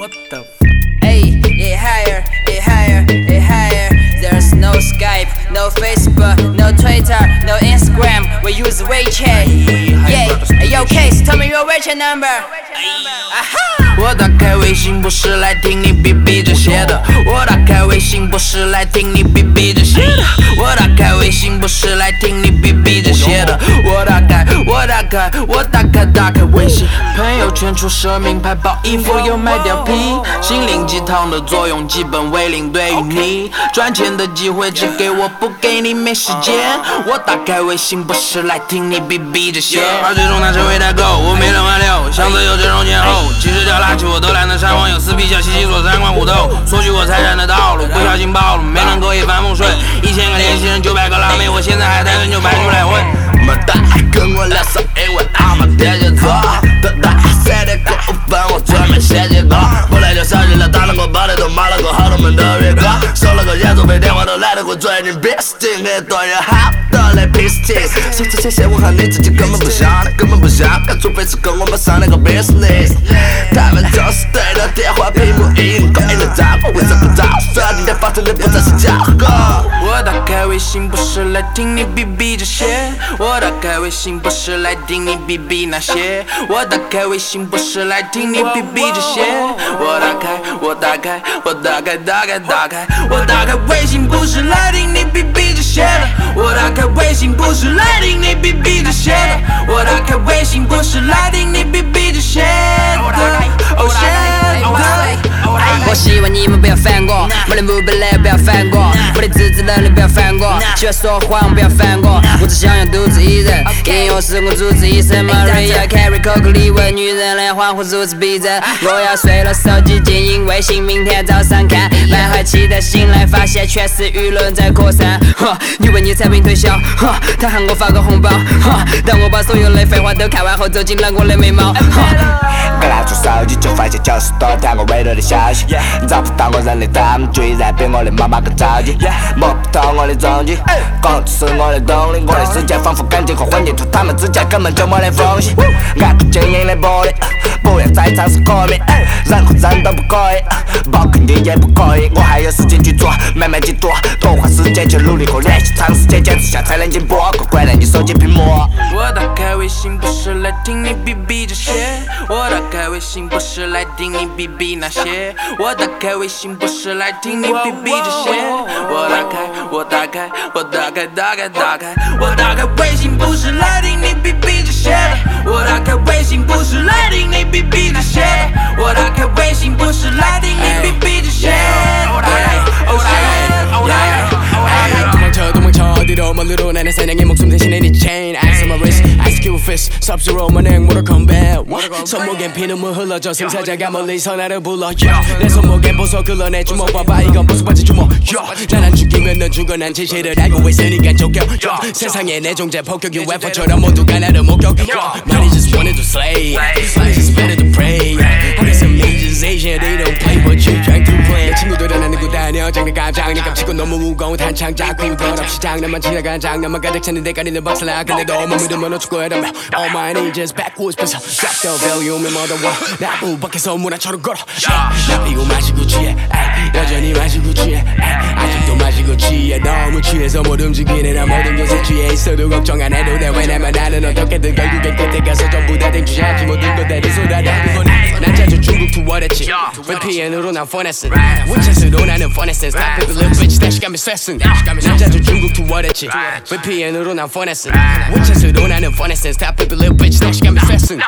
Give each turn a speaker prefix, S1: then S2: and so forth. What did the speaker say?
S1: What the?
S2: Hey, it higher, it higher, it higher. There's no Skype, no Facebook, no Twitter, no Instagram. We use WeChat. Yeah, hey, yo, Case, tell me your WeChat number. Aha!
S1: 我打开微信不是来听你逼逼这些的，我打开微信不是来听你逼逼这些的，我打开微信不是来听你逼逼这些的，我打开，我 打开，我打开，打开微信，朋友圈出设名牌包，衣服又卖貂皮，心灵鸡汤的作用基本为零，对于你。赚钱的机会只给我不给你没时间，我打开微信不是来听你逼逼这些，而最终他成为代购，我没人挽留，箱子有这种前后，其实掉垃圾我都懒得删，网友撕逼叫西西说三观互斗，索取我财产的道路，不小心暴露，没能够一帆风顺，一千个联系人九百个辣妹，我现在还单身就
S3: 白跟我聊上一晚，阿妈天蝎座，等待三点过五分，我准备写几个，后来就上去了，打了个包里头买了个好多门的月光，收了个演奏费，电话都来得过最近 business，很多人好多来 business，说这些闲话你自己根本不想，根本不想，除非是跟我们商量个 business，他们就是对着电话屏幕音勾引的账户，为什么早说今天发生的不再是假话？
S1: 我打开微信不是来听你逼逼这些，我打开微信不是来听你逼逼那些，我打开微信不是来听你逼逼这些，我打开，我打开，我打开，打开，打开，我打开微信不是来听你逼逼这些的，我打开微信不是来听你逼逼这些的，我打开微信不
S2: 能力不要烦我，喜欢说谎不要烦我，我只想要独自一人，音乐是我主治医生。Maria Carey 口口里问女人的欢呼如此逼真，我要睡了，手机静音微信，明天早上看，满怀期待醒来发现全是舆论在扩散。哈，你问你产品推销，哈，他喊我发个红包，哈，当我把所有的废话都看完后，走进了我的眉毛，哈。
S3: 就发现九十多条我微博的消息，找不到我人的他们居然比我的妈妈更着急，摸不透我的踪迹，控制是我的动力，我的世界仿佛感情和混凝土，他们之间根本就没得缝隙。爱不坚硬的玻璃，不要再尝试革命，人和人都不可以，包括你也不可以。我还有时间去做，慢慢去做，多花时间去努力和练习，长时间坚持下才能进步，快关了你手机屏幕。
S1: 微信不是来听你逼逼这些，我打开微信不是来听你逼逼那些，我打开微信不是来听你逼逼这些，我打开，我打开，我打开，打开，打开，我打开微信不是来听你逼逼这些，我打开微信不是来听你逼逼那些，我打开微信不是来听你逼逼这些。Oh shit, oh shit, oh shit.
S4: 도망쳐 도망쳐 어디로 멀리로 나는 사냥의 목숨 대신에 네 chain Fist Sub-Zero 만행 Mortal Kombat 손목엔 피눈물 흘러져 승사자가 멀리서 나를 불러. 내 손목엔 보석 흘러내 주먹. 봐봐 이건 보석 바지 주먹. 난안 죽이면 넌 죽어. 난 진실을 알고 있으니까 쫓겨. 세상에 내 존재 폭격 UFO처럼 모두가 나를 목격. Money just wanted to slay 장난 깜찍고 너무 무거운 한창 잡고 덧없이 장난만 지나간 장난만 가득 찼는데 가리는 박살나. 근데도 못 믿으면 어축구해라며 All my just backwards. 뺏어 Drop the volume and mother war 나무 밖에서 문화처럼 걸어. 이거 마시고 취해 에이, 여전히 마시고 취해 에이, 아직도 마시고 취해 너무 취해서 못 움직이네. 나 모든 것에 취해 있어도 걱정 안 해도 돼. 왜냐면 나는 어떻게든 결국엔 끝에 가서 전부 다 모든 것들을 쏟아내고 난 자주 중국 투어했지 VPN으로 난 폰했음 우체스로 나는 폰했음 Stop it little bitch 다시 가면 쐈음 난 자주 중국 투어했지 VPN으로 난 폰했음 우체스로 나는 폰했음 Stop it little bitch 다시 가면 쐈음